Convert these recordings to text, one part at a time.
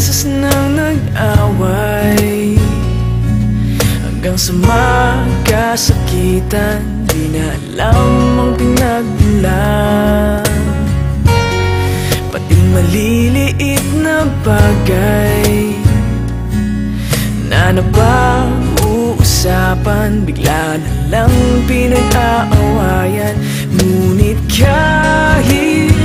Beses nang nag-away. Hanggang sa magkasakitan Di na alam ang pinagmulan Pati maliliit na bagay Na napag-uusapan Bigla na lang pinag-aawayan. Ngunit kahit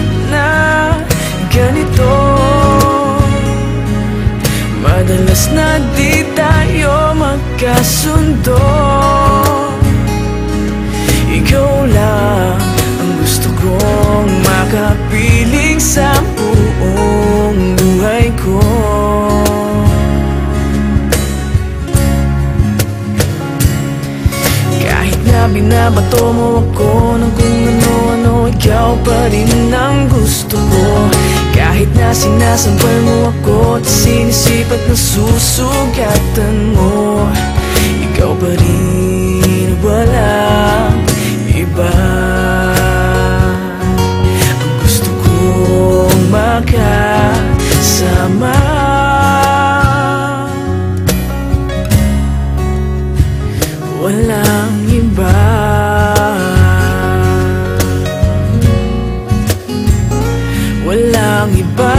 binabato mo ako ng kung ano-ano Ikaw pa rin ang gusto ko Kahit na sinasampal mo ako At sinisipat na susugatan mo Ikaw pa rin walang iba Ang gusto kong makasama. Walang iba Walang iba.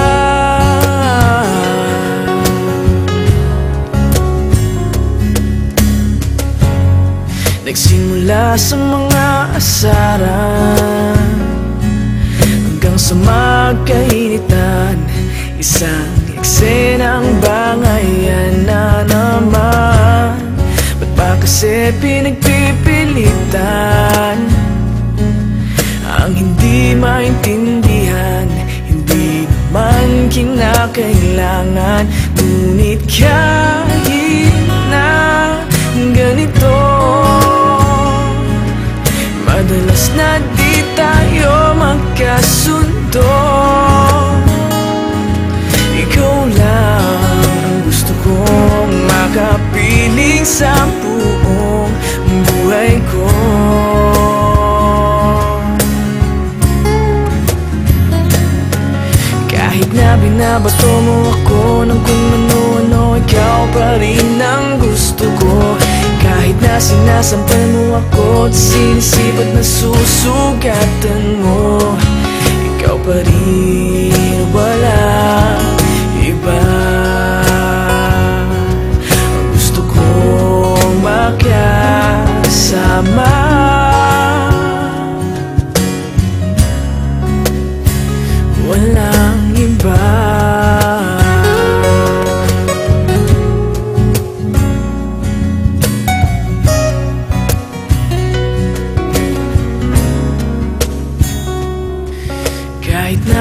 Nagsimula sa mga asaran Hanggang sa magkainitan. Isang eksenang bangayan na naman. Ba't ba kasi pinagpipilitan kinakailangan Ngunit kahit na ganito Madalas na di tayo magkasundo. Ikaw lang ang gusto kong makapiling sa buong buhay ko binabato mo ako ng kung ano-ano Ikaw pa rin ang gusto ko. Kahit na sinasampal mo ako At sinisipat na susugatan mo Ikaw pa rin wala. Iba gusto kong makasama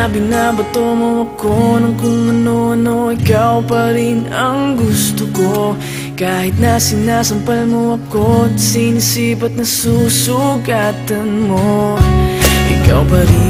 na binabato mo ako ng kung ano-ano Ikaw pa rin ang gusto ko? Kahit na sinasampal mo ako At sinisipat na susugatan mo Ikaw pa rin